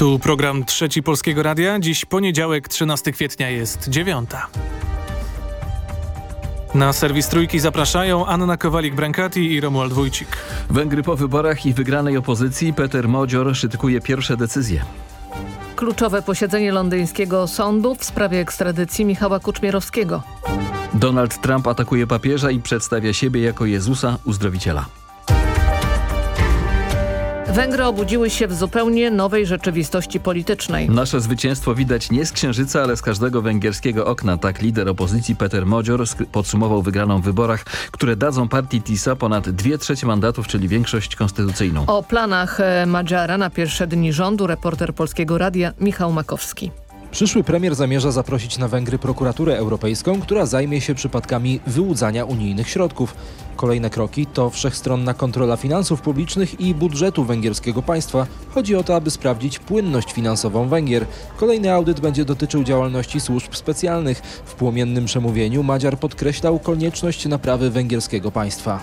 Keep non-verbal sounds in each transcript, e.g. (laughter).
Tu program Trzeci Polskiego Radia. Dziś poniedziałek, 13 kwietnia jest dziewiąta. Na serwis Trójki zapraszają Anna Kowalik-Brankati i Romuald Wójcik. Węgry po wyborach i wygranej opozycji Peter Modzior szykuje pierwsze decyzje. Kluczowe posiedzenie londyńskiego sądu w sprawie ekstradycji Michała Kuczmierowskiego. Donald Trump atakuje papieża i przedstawia siebie jako Jezusa uzdrowiciela. Węgry obudziły się w zupełnie nowej rzeczywistości politycznej. Nasze zwycięstwo widać nie z księżyca, ale z każdego węgierskiego okna. Tak lider opozycji Peter Modzior podsumował wygraną w wyborach, które dadzą partii TISA ponad dwie trzecie mandatów, czyli większość konstytucyjną. O planach e, Madziara na pierwsze dni rządu reporter Polskiego Radia Michał Makowski. Przyszły premier zamierza zaprosić na Węgry prokuraturę europejską, która zajmie się przypadkami wyłudzania unijnych środków. Kolejne kroki to wszechstronna kontrola finansów publicznych i budżetu węgierskiego państwa. Chodzi o to, aby sprawdzić płynność finansową Węgier. Kolejny audyt będzie dotyczył działalności służb specjalnych. W płomiennym przemówieniu Madziar podkreślał konieczność naprawy węgierskiego państwa.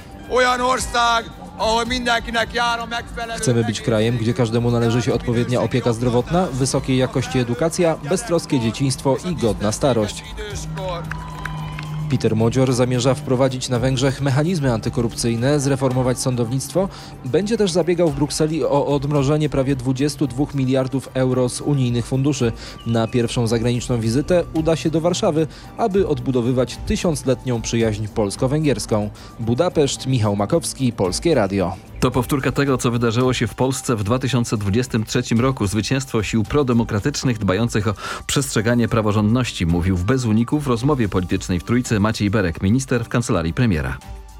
Chcemy być krajem, gdzie każdemu należy się odpowiednia opieka zdrowotna, wysokiej jakości edukacja, beztroskie dzieciństwo i godna starość. Peter Modzior zamierza wprowadzić na Węgrzech mechanizmy antykorupcyjne, zreformować sądownictwo. Będzie też zabiegał w Brukseli o odmrożenie prawie 22 miliardów euro z unijnych funduszy. Na pierwszą zagraniczną wizytę uda się do Warszawy, aby odbudowywać tysiącletnią przyjaźń polsko-węgierską. Budapeszt, Michał Makowski, Polskie Radio. To powtórka tego, co wydarzyło się w Polsce w 2023 roku. Zwycięstwo sił prodemokratycznych dbających o przestrzeganie praworządności, mówił w Bez Uników w rozmowie politycznej w Trójce Maciej Berek, minister w kancelarii premiera.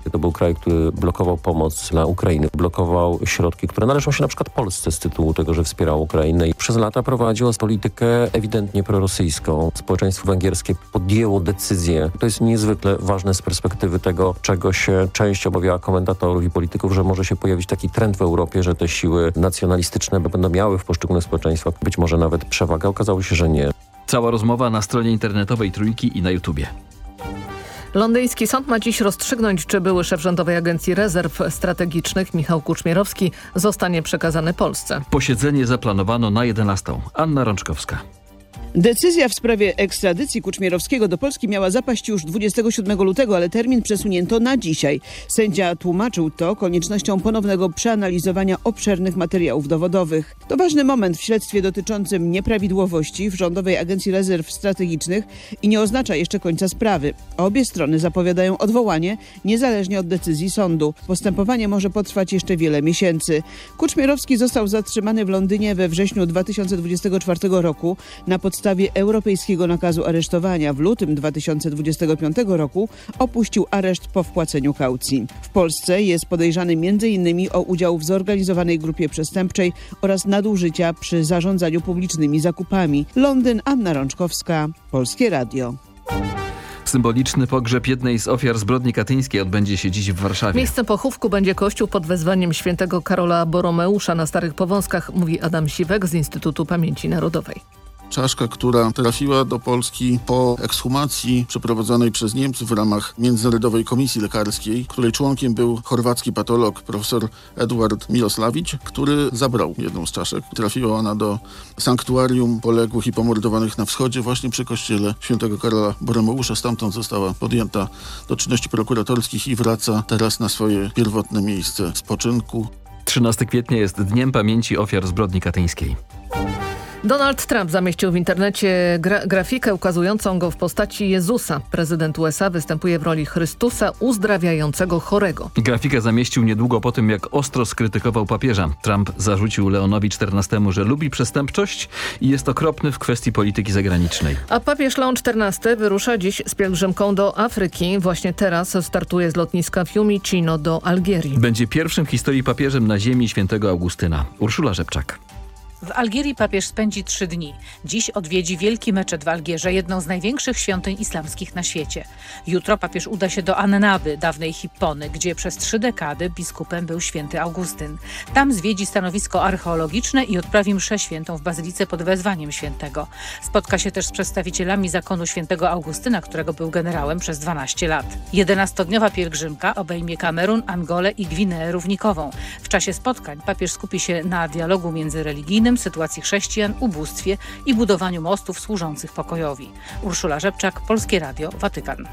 To był kraj, który blokował pomoc dla Ukrainy, blokował środki, które należą się na przykład Polsce z tytułu tego, że wspierał Ukrainę i przez lata prowadził politykę ewidentnie prorosyjską. Społeczeństwo węgierskie podjęło decyzję. To jest niezwykle ważne z perspektywy tego, czego się część obawiała komentatorów i polityków, że może się pojawić taki trend w Europie, że te siły nacjonalistyczne będą miały w poszczególnych społeczeństwach być może nawet przewagę. Okazało się, że nie. Cała rozmowa na stronie internetowej Trójki i na YouTubie. Londyński sąd ma dziś rozstrzygnąć, czy były szef Rządowej Agencji Rezerw Strategicznych Michał Kuczmierowski zostanie przekazany Polsce. Posiedzenie zaplanowano na 11. Anna Rączkowska. Decyzja w sprawie ekstradycji Kuczmierowskiego do Polski miała zapaść już 27 lutego, ale termin przesunięto na dzisiaj. Sędzia tłumaczył to koniecznością ponownego przeanalizowania obszernych materiałów dowodowych. To ważny moment w śledztwie dotyczącym nieprawidłowości w Rządowej Agencji Rezerw Strategicznych i nie oznacza jeszcze końca sprawy. Obie strony zapowiadają odwołanie niezależnie od decyzji sądu. Postępowanie może potrwać jeszcze wiele miesięcy. Kuczmierowski został zatrzymany w Londynie we wrześniu 2024 roku na podstawie podstawie europejskiego nakazu aresztowania w lutym 2025 roku opuścił areszt po wpłaceniu kaucji. W Polsce jest podejrzany m.in. o udział w zorganizowanej grupie przestępczej oraz nadużycia przy zarządzaniu publicznymi zakupami. Londyn, Anna Rączkowska, Polskie Radio. Symboliczny pogrzeb jednej z ofiar zbrodni katyńskiej odbędzie się dziś w Warszawie. Miejscem pochówku będzie kościół pod wezwaniem świętego Karola Boromeusza na Starych Powązkach, mówi Adam Siwek z Instytutu Pamięci Narodowej. Czaszka, która trafiła do Polski po ekshumacji przeprowadzonej przez Niemców w ramach Międzynarodowej Komisji Lekarskiej, której członkiem był chorwacki patolog profesor Edward Miloslawicz, który zabrał jedną z czaszek. Trafiła ona do sanktuarium poległych i pomordowanych na wschodzie właśnie przy kościele świętego Karola Boromeusza. Stamtąd została podjęta do czynności prokuratorskich i wraca teraz na swoje pierwotne miejsce spoczynku. 13 kwietnia jest Dniem Pamięci Ofiar Zbrodni Katyńskiej. Donald Trump zamieścił w internecie gra grafikę ukazującą go w postaci Jezusa. Prezydent USA występuje w roli Chrystusa uzdrawiającego chorego. Grafikę zamieścił niedługo po tym, jak ostro skrytykował papieża. Trump zarzucił Leonowi XIV, że lubi przestępczość i jest okropny w kwestii polityki zagranicznej. A papież Leon XIV wyrusza dziś z pielgrzymką do Afryki. Właśnie teraz startuje z lotniska Fiumicino do Algierii. Będzie pierwszym w historii papieżem na ziemi świętego Augustyna. Urszula Rzepczak. W Algierii papież spędzi trzy dni. Dziś odwiedzi wielki meczet w Algierze, jedną z największych świątyń islamskich na świecie. Jutro papież uda się do Annaby, dawnej Hippony, gdzie przez trzy dekady biskupem był święty Augustyn. Tam zwiedzi stanowisko archeologiczne i odprawi mszę świętą w bazylice pod wezwaniem świętego. Spotka się też z przedstawicielami zakonu świętego Augustyna, którego był generałem przez 12 lat. 11-dniowa pielgrzymka obejmie Kamerun, Angolę i Gwineę Równikową. W czasie spotkań papież skupi się na dialogu międzyreligijnym innym sytuacji chrześcijan, ubóstwie i budowaniu mostów służących pokojowi. Urszula Rzepczak, Polskie Radio, Watykan.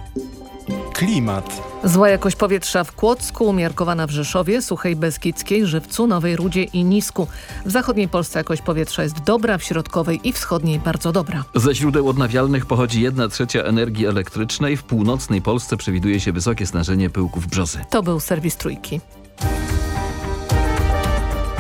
Klimat. Zła jakość powietrza w Kłodzku, umiarkowana w Rzeszowie, Suchej Beskidzkiej, Żywcu, Nowej Rudzie i Nisku. W zachodniej Polsce jakość powietrza jest dobra, w środkowej i wschodniej bardzo dobra. Ze źródeł odnawialnych pochodzi 1 trzecia energii elektrycznej. W północnej Polsce przewiduje się wysokie stężenie pyłków brzozy. To był serwis Trójki.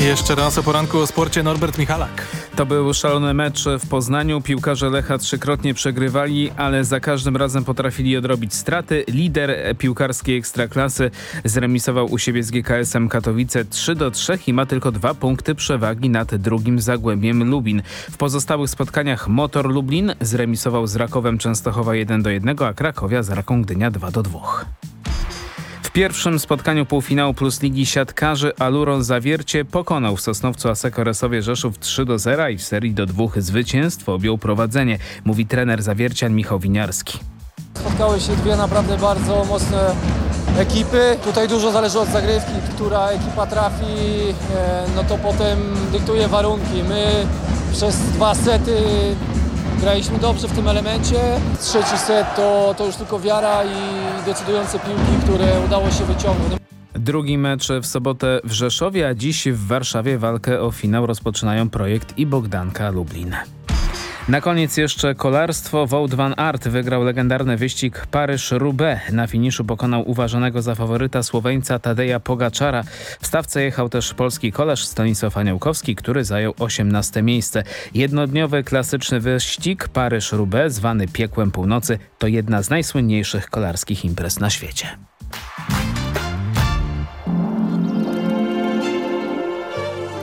Jeszcze raz o poranku o sporcie Norbert Michalak. To był szalony mecz w Poznaniu. Piłkarze Lecha trzykrotnie przegrywali, ale za każdym razem potrafili odrobić straty. Lider piłkarskiej ekstraklasy zremisował u siebie z GKS-em Katowice 3 do 3 i ma tylko dwa punkty przewagi nad drugim Zagłębiem Lubin. W pozostałych spotkaniach Motor Lublin zremisował z Rakowem Częstochowa 1 do 1, a Krakowia z Raką Gdynia 2 do 2. W pierwszym spotkaniu półfinału Plus Ligi Siatkarzy Aluron Zawiercie pokonał w Sosnowcu Aseko Resowie Rzeszów 3 do 0 i w serii do dwóch zwycięstw objął prowadzenie, mówi trener Zawiercian Michał Winiarski. Spotkały się dwie naprawdę bardzo mocne ekipy. Tutaj dużo zależy od zagrywki, która ekipa trafi, e, no to potem dyktuje warunki. My przez dwa sety graliśmy dobrze w tym elemencie. Trzeci set to, to już tylko wiara i decydujące piłki, które udało się wyciągnąć. Drugi mecz w sobotę w Rzeszowie, a dziś w Warszawie walkę o finał rozpoczynają projekt i Bogdanka Lublin. Na koniec jeszcze kolarstwo. Wout van Aert wygrał legendarny wyścig Paryż-Roubaix. Na finiszu pokonał uważanego za faworyta Słoweńca Tadeja Pogaczara. W stawce jechał też polski kolarz Stanisław Aniołkowski, który zajął 18 miejsce. Jednodniowy klasyczny wyścig Paryż-Roubaix, zwany Piekłem Północy, to jedna z najsłynniejszych kolarskich imprez na świecie.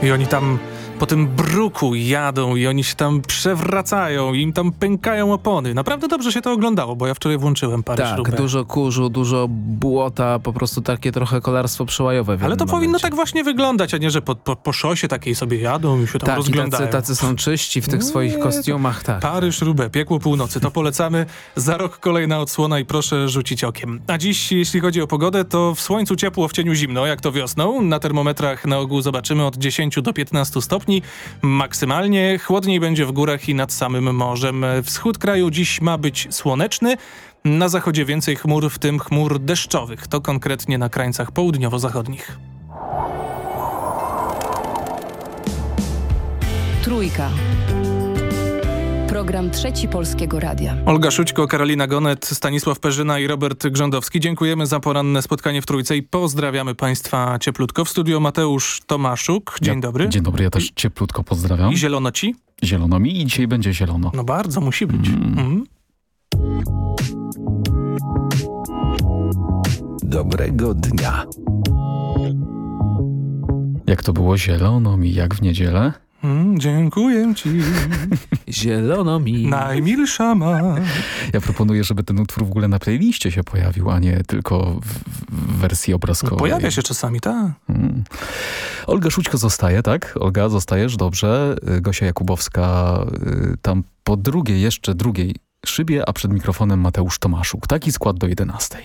I oni tam po tym bruku jadą i oni się tam przewracają i im tam pękają opony. Naprawdę dobrze się to oglądało, bo ja wczoraj włączyłem parę Tak, śrubek. dużo kurzu, dużo błota, po prostu takie trochę kolarstwo przełajowe. Ale to jednym powinno momencie. tak właśnie wyglądać, a nie, że po, po, po szosie takiej sobie jadą i się tam Tak, rozglądają. tacy, tacy są czyści w tych swoich Nie, kostiumach, tak. Paryż, Roubaix, piekło północy. To polecamy. Za rok kolejna odsłona i proszę rzucić okiem. A dziś, jeśli chodzi o pogodę, to w słońcu ciepło, w cieniu zimno, jak to wiosną. Na termometrach na ogół zobaczymy od 10 do 15 stopni. Maksymalnie chłodniej będzie w górach i nad samym morzem. Wschód kraju dziś ma być słoneczny. Na zachodzie więcej chmur, w tym chmur deszczowych. To konkretnie na krańcach południowo-zachodnich. Trójka. Program Trzeci Polskiego Radia. Olga Szućko, Karolina Gonet, Stanisław Perzyna i Robert Grządowski. Dziękujemy za poranne spotkanie w Trójce i pozdrawiamy Państwa cieplutko. W studio Mateusz Tomaszuk. Dzień Ja- dobry. Dzień dobry, ja też cieplutko pozdrawiam. I zielono ci? Zielono mi i dzisiaj będzie zielono. No bardzo, musi być. Mhm. Dobrego dnia. Jak to było zielono mi, jak w niedzielę? Mm, dziękuję ci. (laughs) Zielono mi. Najmilsza ma. Ja proponuję, żeby ten utwór w ogóle na playliście się pojawił, a nie tylko w, w wersji obrazkowej. Pojawia się czasami, tak. Mm. Olga Szućko zostaje, tak? Olga, zostajesz, dobrze. Y, Gosia Jakubowska y, tam po drugiej, jeszcze drugiej szybie, a przed mikrofonem Mateusz Tomaszuk. Taki skład do 11.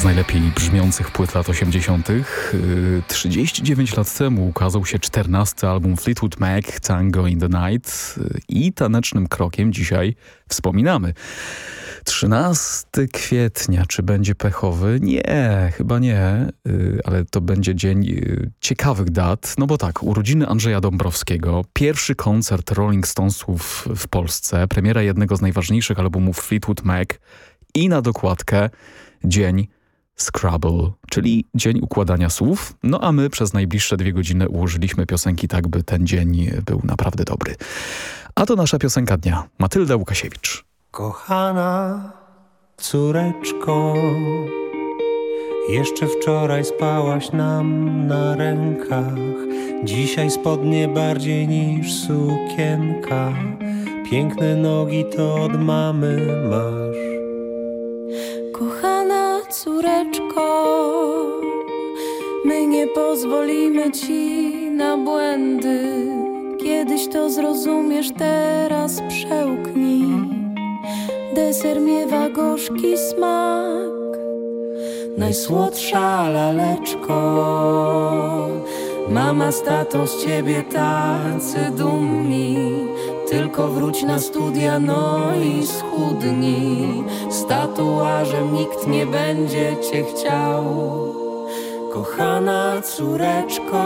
z najlepiej brzmiących płyt lat 80. 39 lat temu ukazał się 14 album Fleetwood Mac, Tango in the Night. I tanecznym krokiem dzisiaj wspominamy. 13 kwietnia, czy będzie pechowy? Nie, chyba nie, ale to będzie dzień ciekawych dat, no bo tak, urodziny Andrzeja Dąbrowskiego, pierwszy koncert Rolling Stonesów w Polsce, premiera jednego z najważniejszych albumów Fleetwood Mac. I na dokładkę dzień Scrabble, czyli dzień układania słów. No a my przez najbliższe dwie godziny ułożyliśmy piosenki tak, by ten dzień był naprawdę dobry. A to nasza piosenka dnia. Matylda Łukasiewicz. Kochana córeczko, jeszcze wczoraj spałaś nam na rękach, dzisiaj spodnie bardziej niż sukienka. Piękne nogi to od mamy masz. Córeczko, my nie pozwolimy ci na błędy. Kiedyś to zrozumiesz, teraz przełknij. Deser miewa gorzki smak, najsłodsza laleczko. Mama z tatą z ciebie tacy dumni. Tylko wróć na studia, no i schudnij. Z tatuażem nikt nie będzie cię chciał. Kochana córeczko,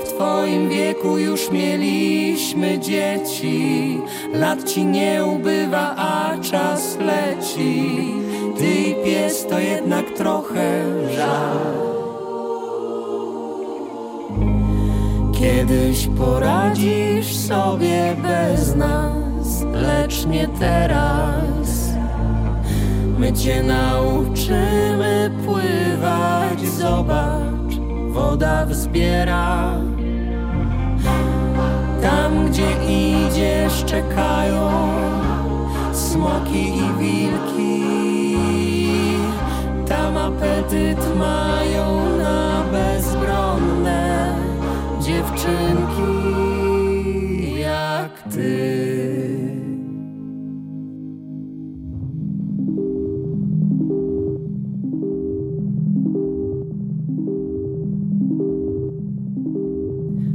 w twoim wieku już mieliśmy dzieci. Lat ci nie ubywa, a czas leci. Ty i pies to jednak trochę żal. Kiedyś poradzisz sobie bez nas, lecz nie teraz. My cię nauczymy pływać, zobacz, woda wzbiera. Tam, gdzie idziesz, czekają smoki i wilki. Tam apetyt mają na bezbronne dziewczynki jak ty.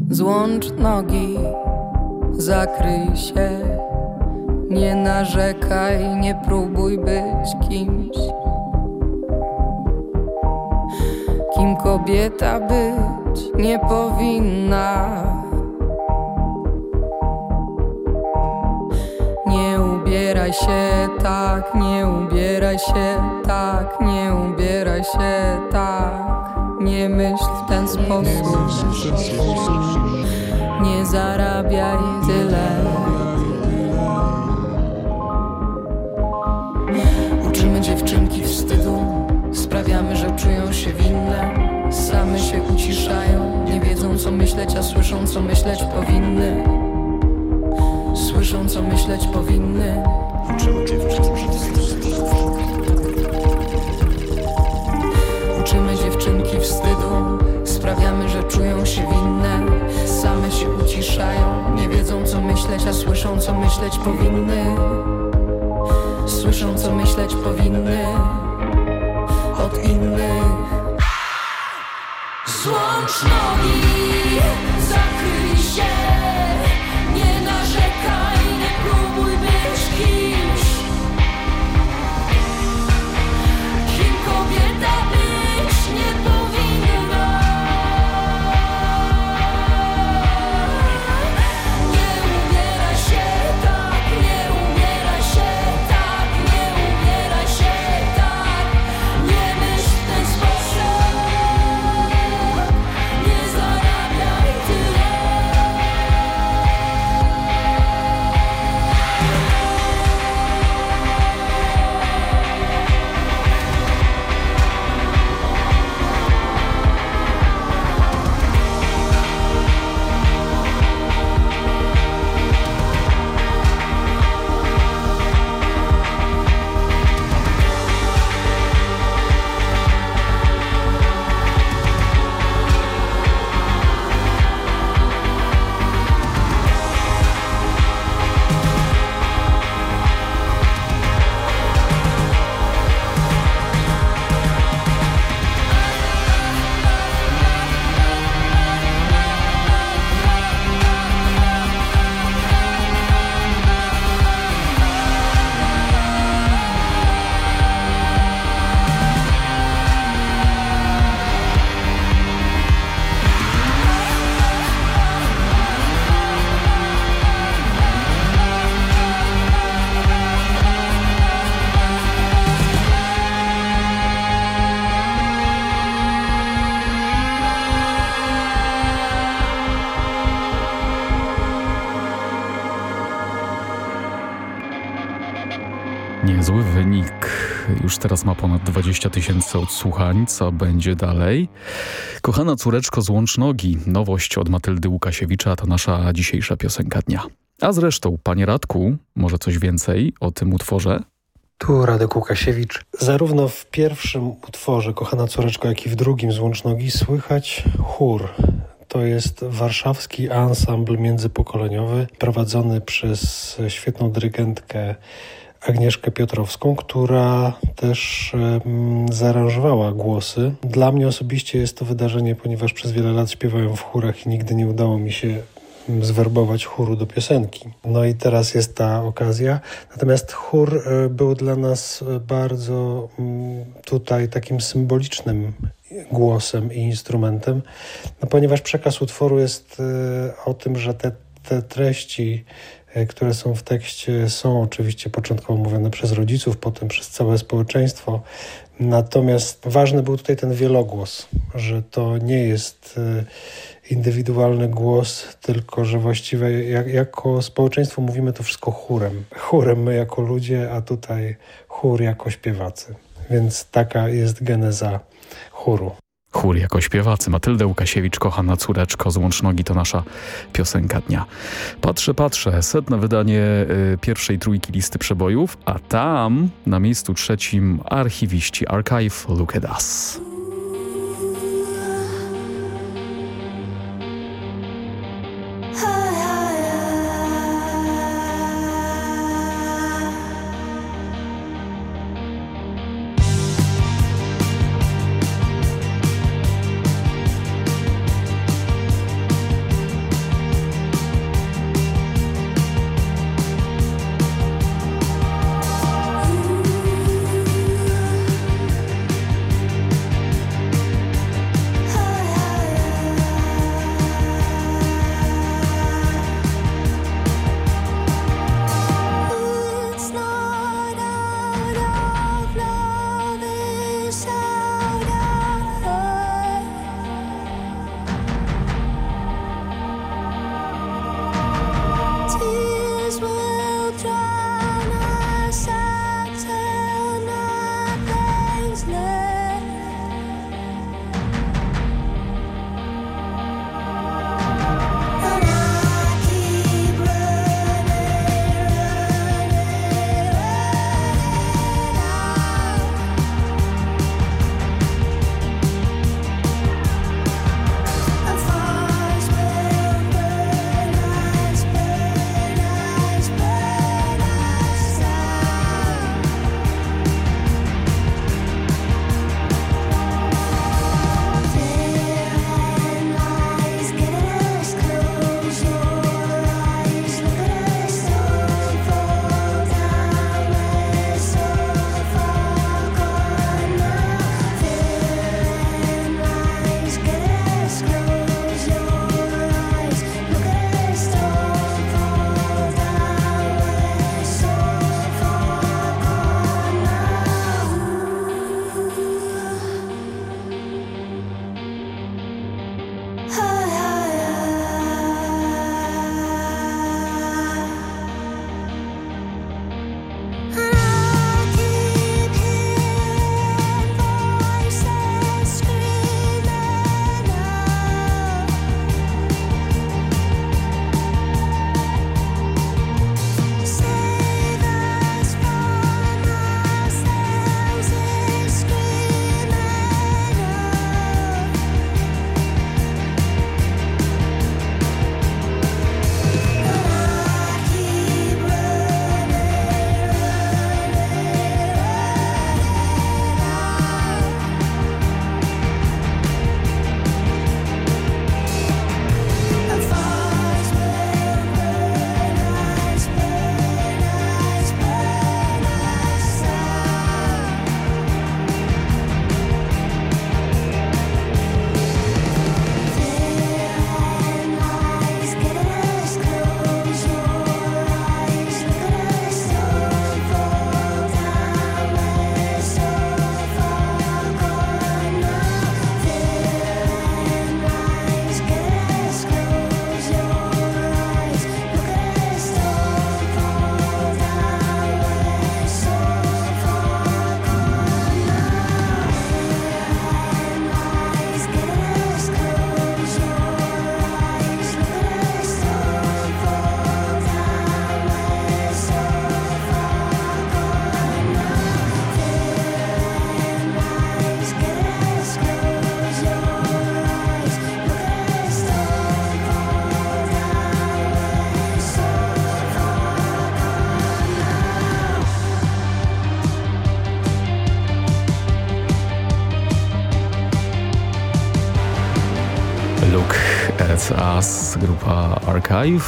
Złącz nogi, zakryj się, nie narzekaj, nie próbuj być kimś. Kim kobieta być nie powinna. Nie ubieraj się tak, nie ubieraj się tak, nie ubieraj się tak. Nie myśl w ten sposób. Nie zarabiaj tyle. Uczymy dziewczynki wstydu, sprawiamy, że czują się winne. Same się uciszają, nie wiedzą co myśleć, a słyszą co myśleć powinny. Słyszą co myśleć powinny. Uczymy dziewczynki wstydu, sprawiamy, że czują się winne. Same się uciszają, nie wiedzą co myśleć, a słyszą co myśleć powinny. Słyszą co myśleć powinny od innych. Złącz nogi, zakryj się, ponad 20 tysięcy odsłuchań. Co będzie dalej? Kochana córeczko z Łącznogi. Nowość od Matyldy Łukasiewicza to nasza dzisiejsza piosenka dnia. A zresztą, panie Radku, może coś więcej o tym utworze? Tu Radek Łukasiewicz. Zarówno w pierwszym utworze Kochana córeczko, jak i w drugim z Łącznogi słychać chór. To jest warszawski ansambl międzypokoleniowy prowadzony przez świetną dyrygentkę Agnieszkę Piotrowską, która też zaaranżowała głosy. Dla mnie osobiście jest to wydarzenie, ponieważ przez wiele lat śpiewałem w chórach i nigdy nie udało mi się zwerbować chóru do piosenki. No i teraz jest ta okazja. Natomiast chór e, był dla nas bardzo mm, tutaj takim symbolicznym głosem i instrumentem, no ponieważ przekaz utworu jest e, o tym, że te, te treści e, które są w tekście, są oczywiście początkowo mówione przez rodziców, potem przez całe społeczeństwo. Natomiast ważny był tutaj ten wielogłos, że to nie jest indywidualny głos, tylko że właściwie jak, jako społeczeństwo mówimy to wszystko chórem. Chórem my jako ludzie, a tutaj chór jako śpiewacy. Więc taka jest geneza chóru. Chór jako śpiewacy. Matylda Łukasiewicz, kochana córeczko z Łącznogi to nasza piosenka dnia. Patrzę, patrzę, setne wydanie y, pierwszej trójki listy przebojów, a tam na miejscu trzecim archiwiści Archive Look at Us.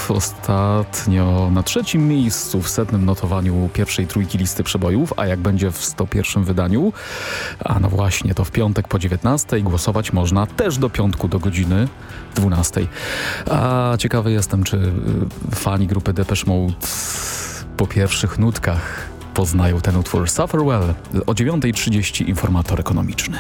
Ostatnio na trzecim miejscu w setnym notowaniu pierwszej trójki listy przebojów, a jak będzie w 101 wydaniu, a no właśnie, to w piątek po 19 głosować można też do piątku do godziny 12. A ciekawy jestem, czy y, fani grupy Depeche Mode po pierwszych nutkach poznają ten utwór Suffer Well. O 9.30 informator ekonomiczny.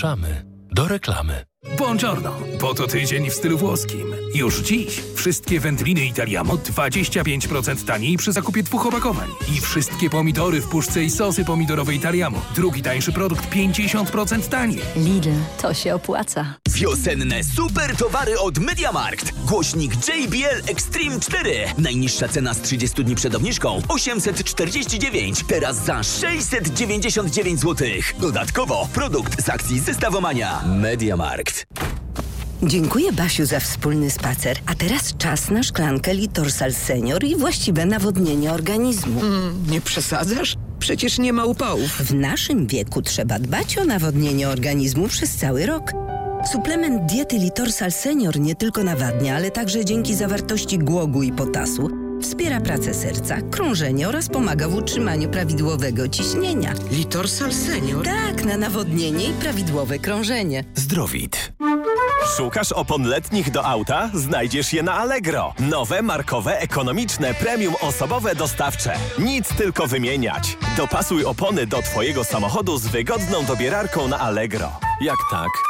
Zapraszamy do reklamy. Buongiorno, po to tydzień w stylu włoskim. Już dziś wszystkie wędliny Italiamo 25% taniej przy zakupie dwóch opakowań. I wszystkie pomidory w puszce i sosy pomidorowe Italiamo. Drugi tańszy produkt 50% taniej. Lidl, to się opłaca. Wiosenne super towary od MediaMarkt. Głośnik JBL Extreme 4. Najniższa cena z 30 dni przed obniżką 849. Teraz za 699 zł. Dodatkowo produkt z akcji Zestawomania. MediaMarkt. Dziękuję Basiu za wspólny spacer. A teraz czas na szklankę Litorsal Senior i właściwe nawodnienie organizmu. Mm, nie przesadzasz? Przecież nie ma upałów. W naszym wieku trzeba dbać o nawodnienie organizmu przez cały rok. Suplement diety Litorsal Senior nie tylko nawadnia, ale także dzięki zawartości głogu i potasu wspiera pracę serca, krążenie oraz pomaga w utrzymaniu prawidłowego ciśnienia. Litorsal Senior? Tak, na nawodnienie i prawidłowe krążenie. Zdrowit. Szukasz opon letnich do auta? Znajdziesz je na Allegro. Nowe, markowe, ekonomiczne, premium osobowe dostawcze. Nic tylko wymieniać. Dopasuj opony do Twojego samochodu z wygodną dobierarką na Allegro. Jak tak,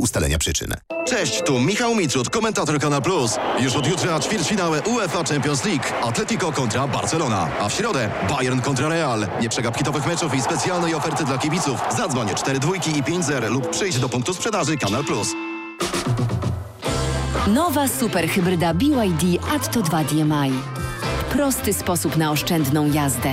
ustalenia przyczyn. Cześć, tu Michał Mitrud, komentator Kanal Plus. Już od jutra ćwierćfinały UEFA Champions League. Atletico kontra Barcelona. A w środę Bayern kontra Real. Nie przegap hitowych meczów i specjalnej oferty dla kibiców. Zadzwoń 4 dwójki i 5 zer lub przyjdź do punktu sprzedaży Kanal Plus. Nowa superhybryda BYD Atto 2 DMI. Prosty sposób na oszczędną jazdę.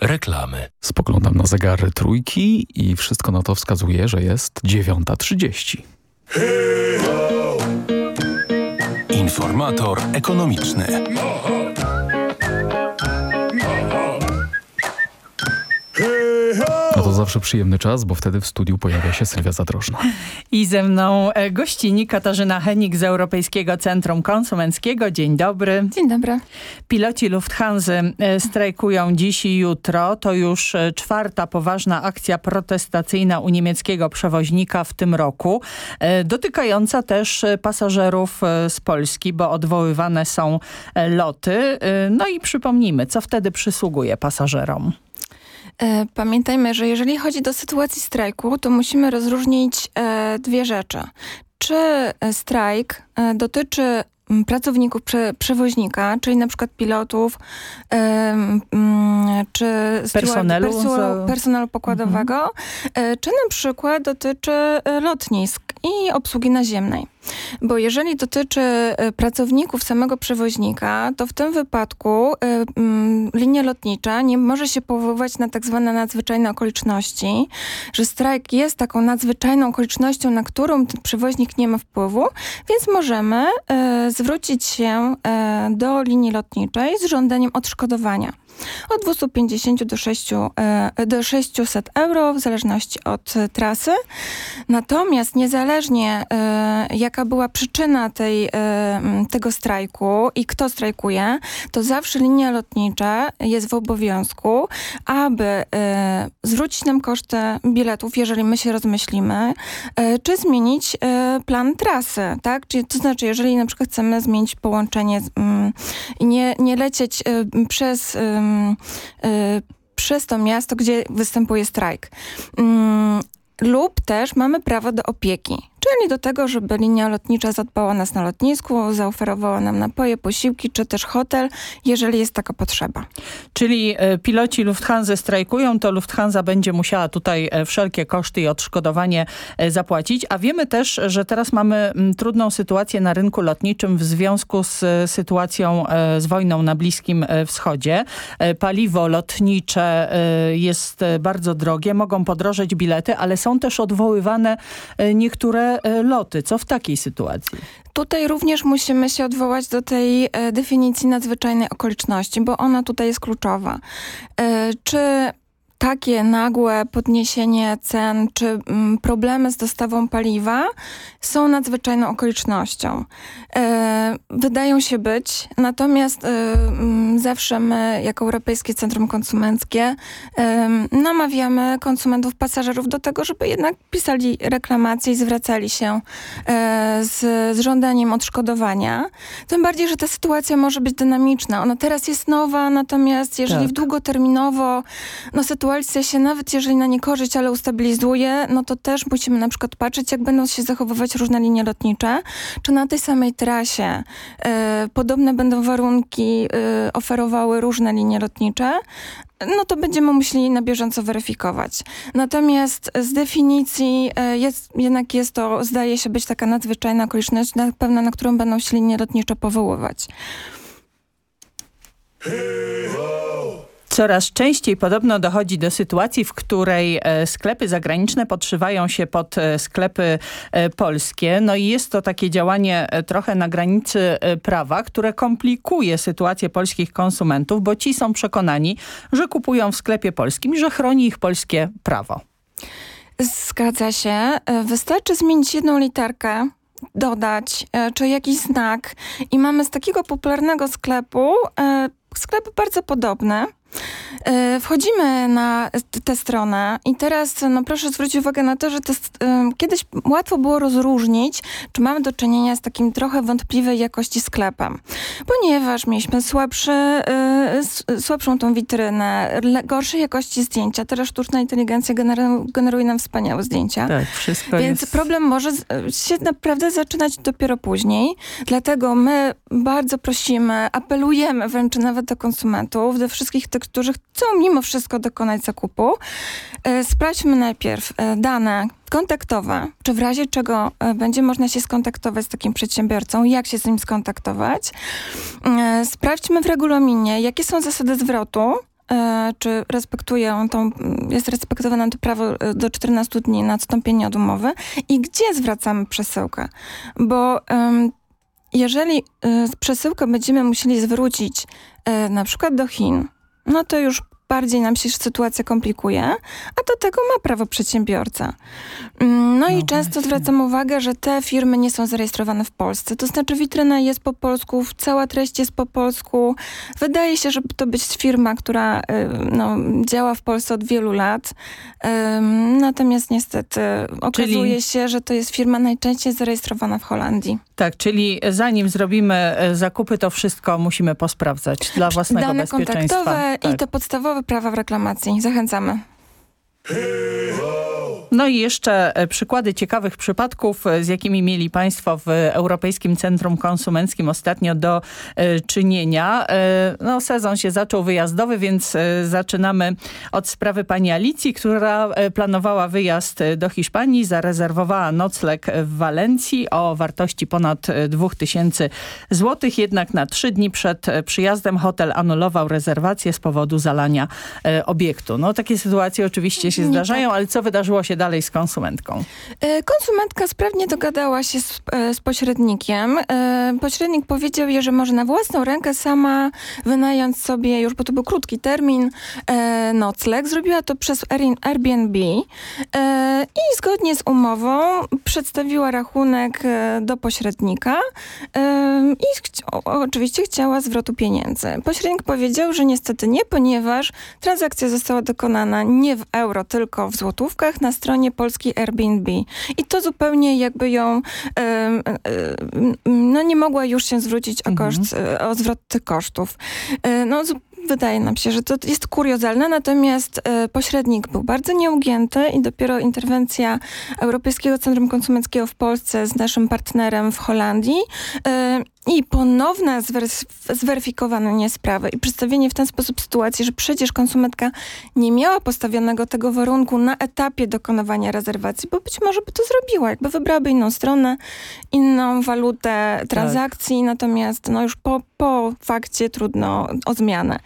reklamy. Spoglądam na zegary trójki i wszystko na to wskazuje, że jest 9.30. Informator ekonomiczny. No to zawsze przyjemny czas, bo wtedy w studiu pojawia się Sylwia Zadrożna. I ze mną e, gościni Katarzyna Henik z Europejskiego Centrum Konsumenckiego. Dzień dobry. Dzień dobry. Piloci Lufthansa e, strajkują dziś i jutro. To już e, czwarta poważna akcja protestacyjna u niemieckiego przewoźnika w tym roku, dotykająca też pasażerów z Polski, bo odwoływane są loty. No i przypomnijmy, co wtedy przysługuje pasażerom. E, pamiętajmy, że jeżeli chodzi do sytuacji strajku, to musimy rozróżnić e, dwie rzeczy. Czy e, strajk dotyczy pracowników prze, przewoźnika, czyli na przykład pilotów czy personelu, personelu pokładowego, mhm. czy na przykład dotyczy lotnisk i obsługi naziemnej. Bo jeżeli dotyczy e, pracowników samego przewoźnika, to w tym wypadku y, y, linia lotnicza nie może się powoływać na tak zwane nadzwyczajne okoliczności, że strajk jest taką nadzwyczajną okolicznością, na którą przewoźnik nie ma wpływu, więc możemy y, zwrócić się do linii lotniczej z żądaniem odszkodowania od 250 do, 6, e, do 600 euro w zależności od e, trasy. Natomiast niezależnie e, jaka była przyczyna tej, tego strajku i kto strajkuje, to zawsze linia lotnicza jest w obowiązku, aby zwrócić nam koszty biletów, jeżeli my się rozmyślimy, czy zmienić plan trasy, tak? Czyli, to znaczy, jeżeli na przykład chcemy zmienić połączenie i nie, nie lecieć przez przez to miasto, gdzie występuje strajk. Mm, lub też mamy prawo do opieki czyli do tego, żeby linia lotnicza zadbała nas na lotnisku, zaoferowała nam napoje, posiłki, czy też hotel, jeżeli jest taka potrzeba. Czyli e, piloci Lufthansa strajkują, to Lufthansa będzie musiała tutaj e, wszelkie koszty i odszkodowanie e, zapłacić, a wiemy też, że teraz mamy trudną sytuację na rynku lotniczym w związku z sytuacją z wojną na Bliskim Wschodzie. Paliwo lotnicze jest bardzo drogie, mogą podrożeć bilety, ale są też odwoływane niektóre E, loty. Co w takiej sytuacji? Tutaj również musimy się odwołać do tej e, definicji nadzwyczajnej okoliczności, bo ona tutaj jest kluczowa. E, czy takie nagłe podniesienie cen czy mm, problemy z dostawą paliwa są nadzwyczajną okolicznością. E, wydają się być, natomiast e, mm, zawsze my, jako Europejskie Centrum Konsumenckie, e, namawiamy konsumentów, pasażerów do tego, żeby jednak pisali reklamacje i zwracali się z, z żądaniem odszkodowania. Tym bardziej, że ta sytuacja może być dynamiczna. Ona teraz jest nowa, natomiast jeżeli tak. długoterminowo no, sytuacja sytuacja się, nawet jeżeli na niekorzyść, ale ustabilizuje, no to też musimy na przykład patrzeć, jak będą się zachowywać różne linie lotnicze, czy na tej samej trasie y, podobne będą warunki y, oferowały różne linie lotnicze, no to będziemy musieli na bieżąco weryfikować. Natomiast z definicji y, jest, jednak jest to, zdaje się być taka nadzwyczajna okoliczność, na pewno na którą będą się linie lotnicze powoływać. Hey, Coraz częściej podobno dochodzi do sytuacji, w której e, sklepy zagraniczne podszywają się pod e, sklepy e, polskie. No i jest to takie działanie trochę na granicy prawa, które komplikuje sytuację polskich konsumentów, bo ci są przekonani, że kupują w sklepie polskim że chroni ich polskie prawo. Zgadza się. Wystarczy zmienić jedną literkę dodać, czy jakiś znak i mamy z takiego popularnego sklepu sklep bardzo podobny, E, wchodzimy na tę stronę i teraz no proszę zwrócić uwagę na to, że to, kiedyś łatwo było rozróżnić, czy mamy do czynienia z takim trochę wątpliwej jakości sklepem, ponieważ mieliśmy słabszy, e, słabszą tą witrynę, gorszej jakości zdjęcia. Teraz sztuczna inteligencja generuje nam wspaniałe zdjęcia. Tak, wszystko Więc jest... problem może się naprawdę zaczynać dopiero później. Dlatego my bardzo prosimy, apelujemy wręcz nawet do konsumentów, do wszystkich tych, którzy chcą mimo wszystko dokonać zakupu, e, sprawdźmy najpierw e, dane kontaktowe, czy w razie czego e, będzie można się skontaktować z takim przedsiębiorcą, jak się z nim skontaktować. Sprawdźmy w regulaminie, jakie są zasady zwrotu, czy respektuje on tą, jest respektowane to prawo do 14 dni na odstąpienie od umowy? I gdzie zwracamy przesyłkę. Bo um, jeżeli y, przesyłkę będziemy musieli zwrócić y, na przykład do Chin, no to już bardziej nam się sytuacja komplikuje, a do tego ma prawo przedsiębiorca. No, no i często zwracam uwagę, że te firmy nie są zarejestrowane w Polsce. To znaczy witryna jest po polsku, cała treść jest po polsku. Wydaje się, że to być firma, która y, no, działa w Polsce od wielu lat. Natomiast niestety okazuje czyli... się, że to jest firma najczęściej zarejestrowana w Holandii. Tak, czyli zanim zrobimy e, zakupy, to wszystko musimy posprawdzać dla własnego Dane bezpieczeństwa. kontaktowe tak. i te podstawowe prawa w reklamacji. Zachęcamy. No i jeszcze e, przykłady ciekawych przypadków, e, z jakimi mieli Państwo w Europejskim Centrum Konsumenckim ostatnio do e, czynienia. No, sezon się zaczął wyjazdowy, więc zaczynamy od sprawy pani Alicji, która planowała wyjazd do Hiszpanii, zarezerwowała nocleg w Walencji o wartości ponad 2000 zł, jednak na trzy dni przed przyjazdem hotel anulował rezerwację z powodu zalania obiektu. No takie sytuacje oczywiście się zdarzają, tak. ale co wydarzyło się dalej z konsumentką? E, konsumentka sprawnie dogadała się z, e, z pośrednikiem. E, pośrednik powiedział jej, że może na własną rękę sama wynająć sobie, już bo to był krótki termin, nocleg. Zrobiła to przez Airbnb i zgodnie z umową przedstawiła rachunek do pośrednika i oczywiście chciała zwrotu pieniędzy. Pośrednik powiedział, że niestety nie, ponieważ transakcja została dokonana nie w euro, tylko w złotówkach na stronie polskiej Airbnb. I to zupełnie jakby ją, no nie mogła już się zwrócić o, koszt, mhm. o zwrot tych kosztów. E, no Wydaje nam się, że to jest kuriozalne, natomiast e, pośrednik był bardzo nieugięty i dopiero interwencja Europejskiego Centrum Konsumenckiego w Polsce z naszym partnerem w Holandii e, i ponowne zweryfikowanie sprawy i przedstawienie w ten sposób sytuacji, że przecież konsumentka nie miała postawionego tego warunku na etapie dokonywania rezerwacji, bo być może by to zrobiła, jakby wybrałaby inną stronę, inną walutę transakcji, tak. natomiast no już po, po fakcie trudno o zmianę.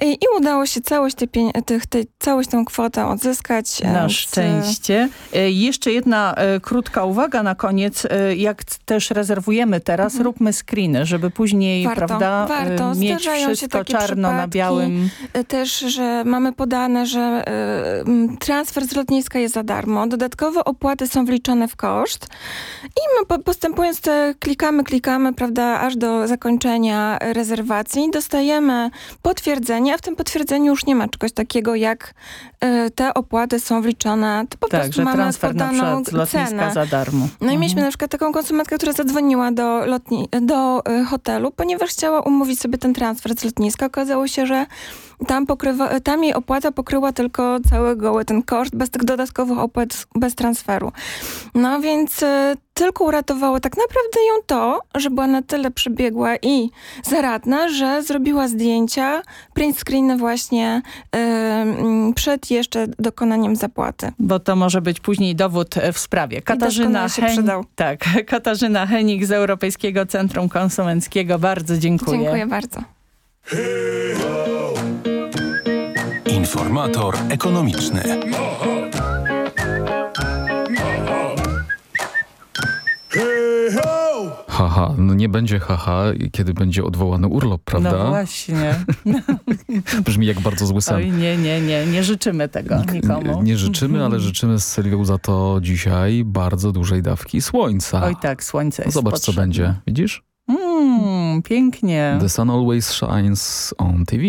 I, i udało się całość, te, tych, całość tą kwotę odzyskać. E, na szczęście. E, jeszcze jedna e, krótka uwaga na koniec. Jak też rezerwujemy teraz, mhm. róbmy screeny, żeby później warto, prawda, warto. mieć Zdarzają wszystko czarno na białym. Też, że mamy podane, że transfer z lotniska jest za darmo. Dodatkowe opłaty są wliczone w koszt. I my postępując, te klikamy, klikamy, prawda, aż do zakończenia rezerwacji. Dostajemy potwierdzenie a w tym potwierdzeniu już nie ma czegoś takiego jak te opłaty są wliczone. To po tak, prostu że mamy transfer na przykład z lotniska cenę. za darmo. No i mieliśmy mhm. na przykład taką konsumentkę, która zadzwoniła do, lotni do y, hotelu, ponieważ chciała umówić sobie ten transfer z lotniska. Okazało się, że tam, pokrywa, tam jej opłata pokryła tylko cały goły ten koszt, bez tych dodatkowych opłat, bez transferu. No więc y, tylko uratowało tak naprawdę ją to, że była na tyle przebiegła i zaradna, że zrobiła zdjęcia, print screeny właśnie y, przed jeszcze dokonaniem zapłaty. Bo to może być później dowód w sprawie. Katarzyna, się przydał. Tak, (laughs) Katarzyna Henik z Europejskiego Centrum Konsumenckiego. Bardzo dziękuję. Dziękuję bardzo. Informator ekonomiczny. Hey, haha. No nie będzie haha, kiedy będzie odwołany urlop, no prawda? No właśnie. (laughs) Brzmi jak bardzo zły sen. Oj, nie, nie, nie. Nie życzymy tego nikomu. Nie, życzymy, ale życzymy z Sylwią za to dzisiaj bardzo dużej dawki słońca. Oj tak, słońce no jest Zobacz, potrzebne. co będzie. Widzisz? Mmm, pięknie. The sun always shines on TV.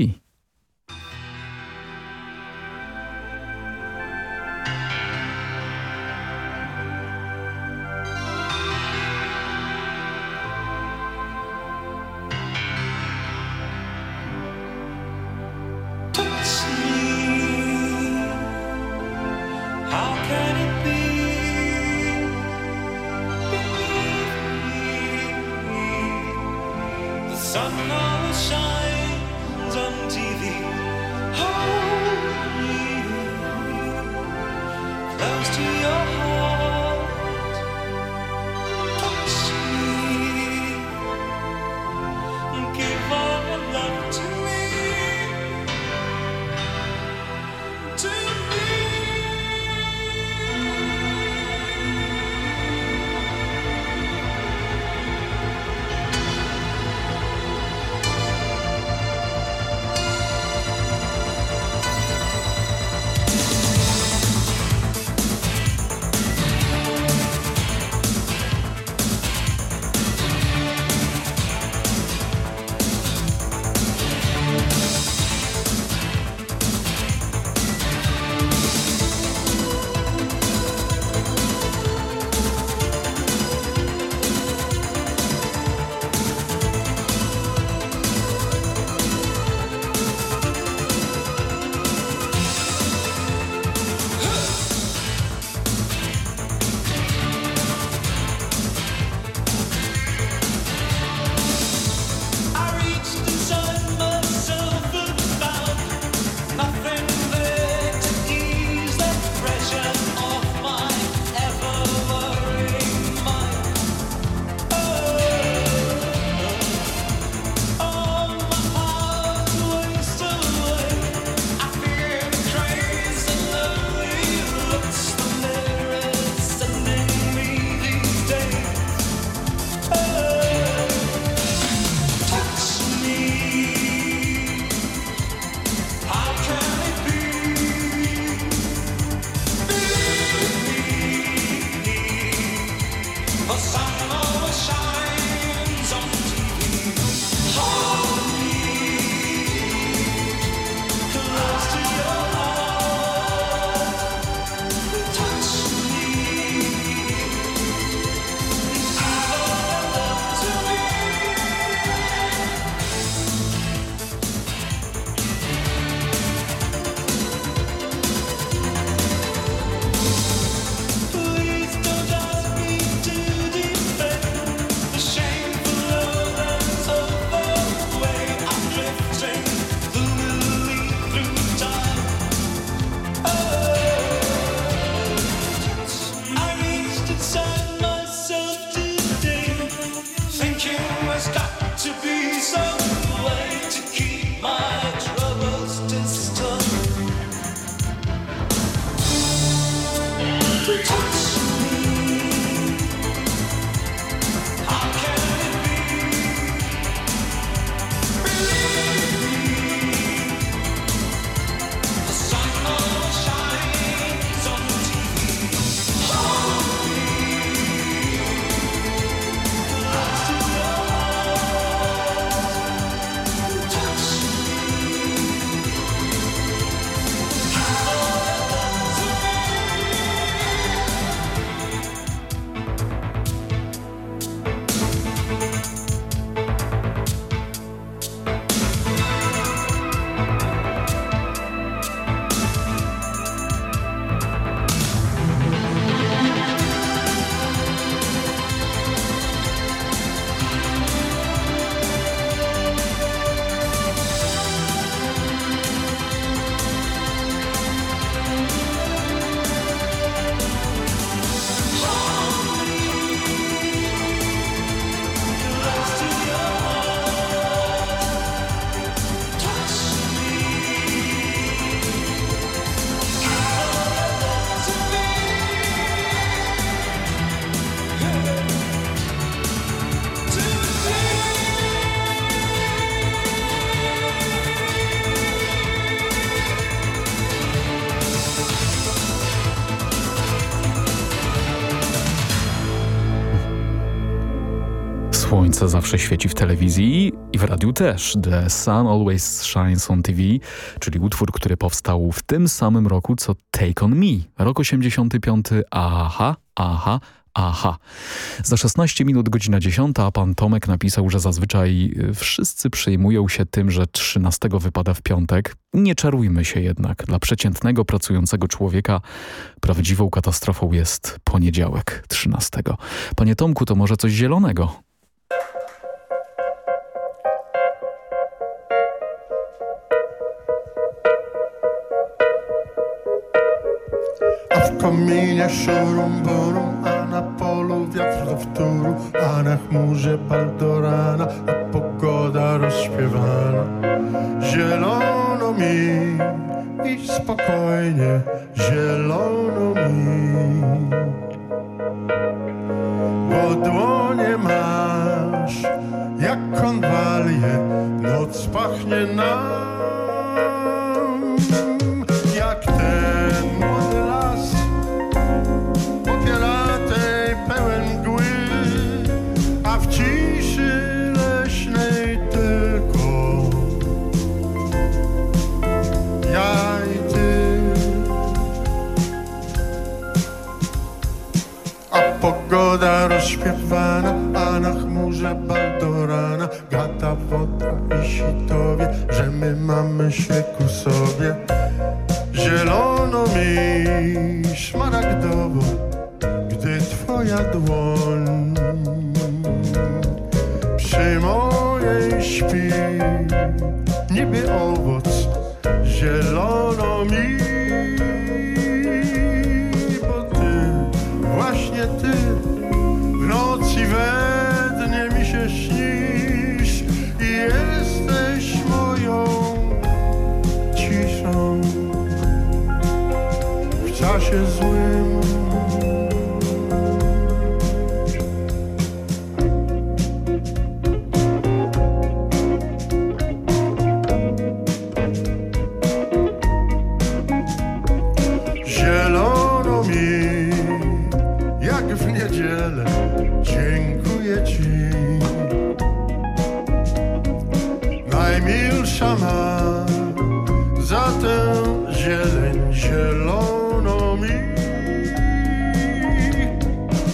Słońce zawsze świeci w telewizji i w radiu też. The Sun Always Shines on TV, czyli utwór, który powstał w tym samym roku co Take On Me. Rok 85, aha, aha, Aha. Za 16 minut godzina 10, a pan Tomek napisał, że zazwyczaj y, wszyscy przejmują się tym, że 13 wypada w piątek. Nie czarujmy się jednak. Dla przeciętnego, pracującego człowieka prawdziwą katastrofą jest poniedziałek 13. Panie Tomku, to może coś zielonego? Kominie szurum burum, a na polu wiatr do wtóru, a na chmurze baldorana, a pogoda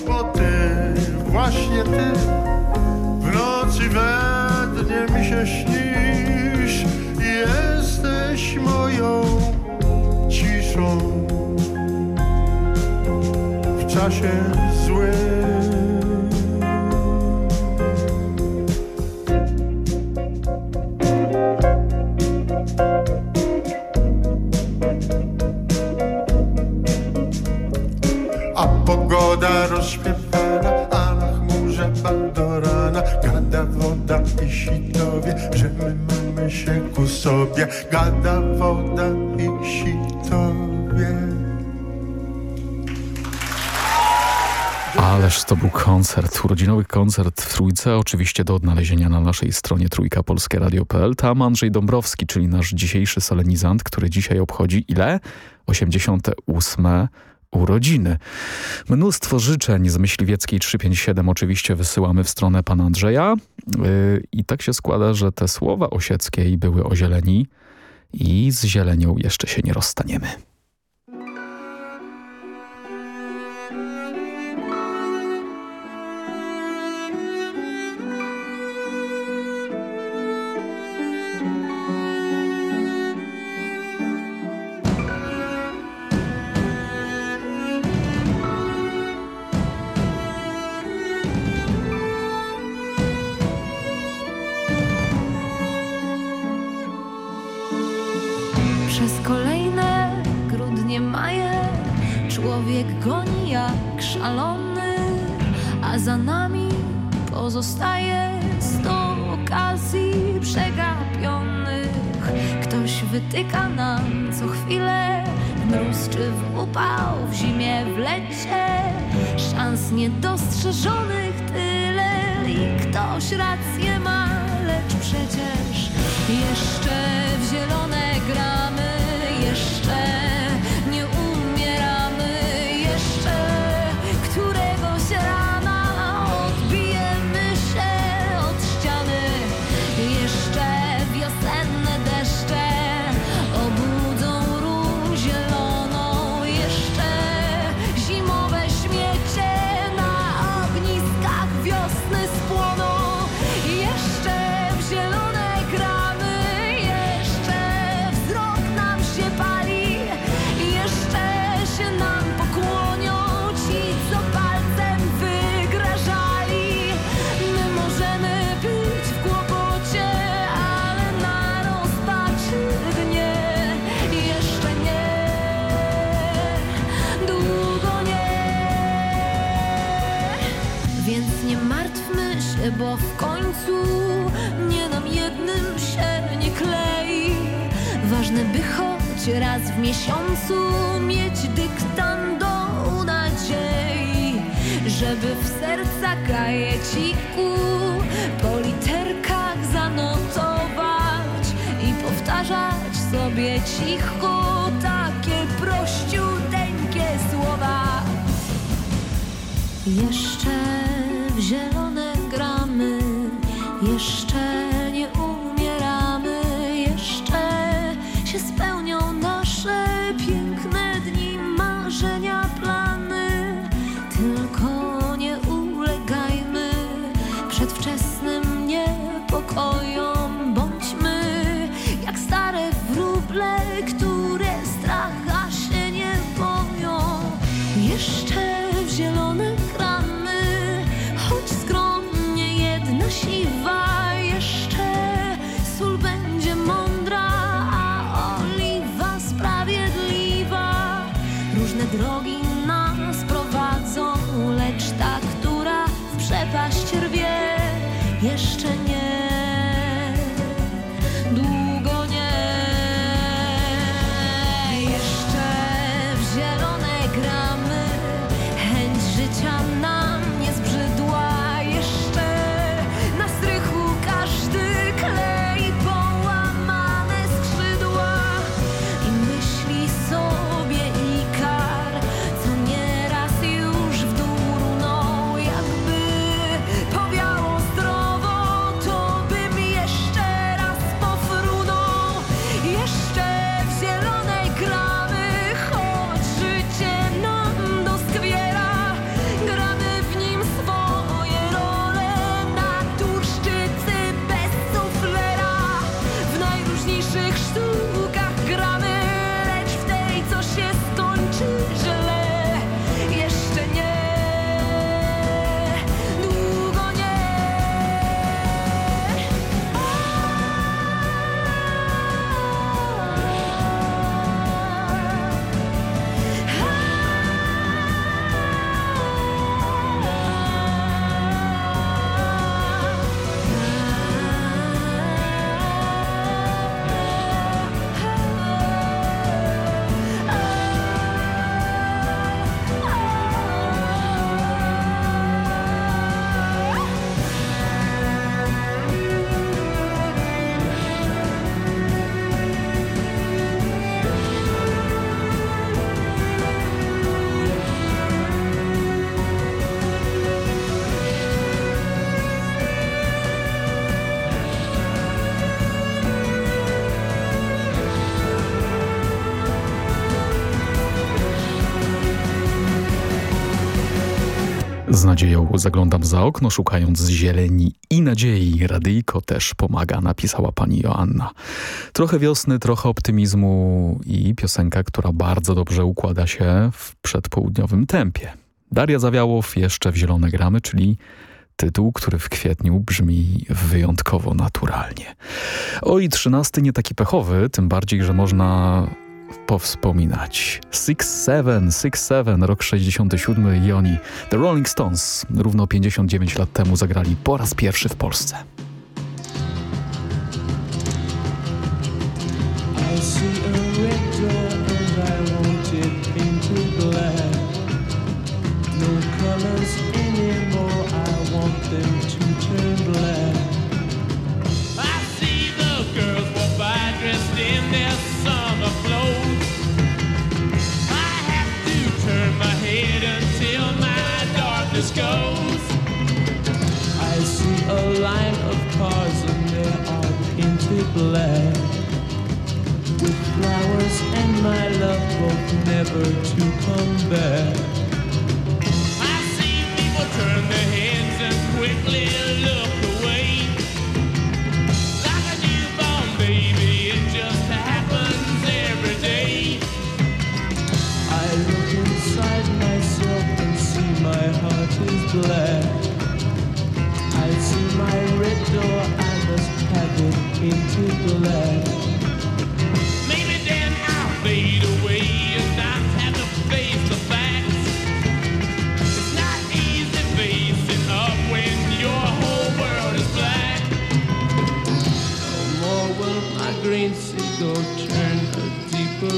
Bo właśnie Ty, w nocy we dnie mi się śnisz jesteś moją ciszą w czasie złym. To był koncert, urodzinowy koncert w Trójce, oczywiście do odnalezienia na naszej stronie trójkapolskieradio.pl. Tam Andrzej Dąbrowski, czyli nasz dzisiejszy solenizant, który dzisiaj obchodzi ile? 88 urodziny. Mnóstwo życzeń z Myśliwieckiej 357 oczywiście wysyłamy w stronę pana Andrzeja yy, i tak się składa, że te słowa Osieckiej były o zieleni i z zielenią jeszcze się nie rozstaniemy. Wytyka nam co chwilę. Mróz czy w upał, w zimie, w lecie. Szans niedostrzeżonych tyle. I ktoś rację ma, lecz przecież jeszcze w zielone gramy, raz w miesiącu mieć dyktando nadziei, żeby w serca kajeciku po literkach zanotować i powtarzać sobie cicho takie prościuteńkie słowa. Jeszcze w zielone gramy, jeszcze nie umieramy, jeszcze się spełnią Z nadzieją zaglądam za okno, szukając zieleni i nadziei. Radyjko też pomaga, napisała pani Joanna. Trochę wiosny, trochę optymizmu i piosenka, która bardzo dobrze układa się w przedpołudniowym tempie. Daria Zawiałow, jeszcze w zielone gramy, czyli tytuł, który w kwietniu brzmi wyjątkowo naturalnie. Oj, trzynasty nie taki pechowy, tym bardziej, że można powspominać. Six Seven, Six Seven, rok 67 i oni, The Rolling Stones, równo 59 lat temu zagrali po raz pierwszy w Polsce. I see a red door black with flowers and my love both never to come back. I see people turn their heads and quickly look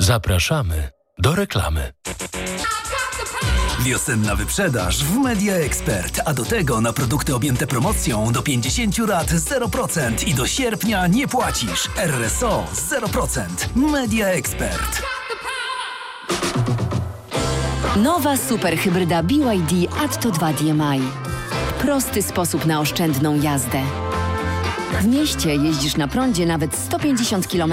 Zapraszamy do reklamy. Wiosenna wyprzedaż w Media Expert, a do tego na produkty objęte promocją do 50 lat 0% i do sierpnia nie płacisz. RSO 0%. Media Expert. Nowa superhybryda BYD Atto 2 DMI. Prosty sposób na oszczędną jazdę. W mieście jeździsz na prądzie nawet 150 km.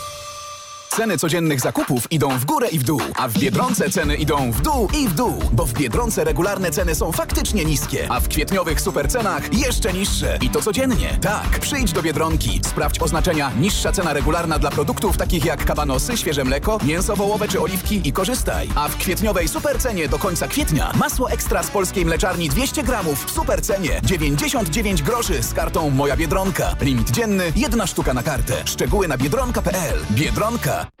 Ceny codziennych zakupów idą w górę i w dół, a w Biedronce ceny idą w dół i w dół, bo w Biedronce regularne ceny są faktycznie niskie, a w kwietniowych supercenach jeszcze niższe. I to codziennie. Tak, przyjdź do Biedronki, sprawdź oznaczenia niższa cena regularna dla produktów takich jak kabanosy, świeże mleko, mięso wołowe czy oliwki i korzystaj. A w kwietniowej supercenie do końca kwietnia masło ekstra z polskiej mleczarni 200 gramów w supercenie 99 groszy z kartą Moja Biedronka. Limit dzienny, jedna sztuka na kartę. Szczegóły na biedronka.pl. Biedronka. Canada.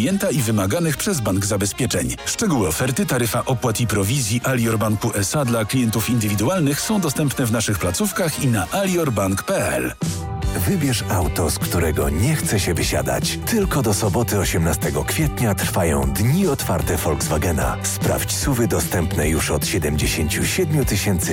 klienta i wymaganych przez bank zabezpieczeń. Szczegóły oferty, taryfa opłat i prowizji Alior Banku SA dla klientów indywidualnych są dostępne w naszych placówkach i na aliorbank.pl. Wybierz auto, z którego nie chce się wysiadać. Tylko do soboty 18 kwietnia trwają dni otwarte Volkswagena. Sprawdź suwy dostępne już od 77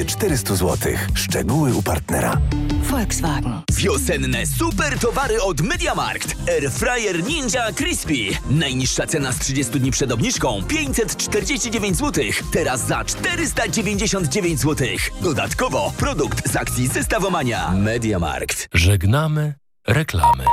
400 zł. Szczegóły u partnera. Volkswagen. Wiosenne super towary od MediaMarkt. Airfryer Ninja Crispy. Najniższa cena z 30 dni przed obniżką 549 zł. Teraz za 499 zł. Dodatkowo produkt z akcji Zestawomania. MediaMarkt. Żegnamy reklamy.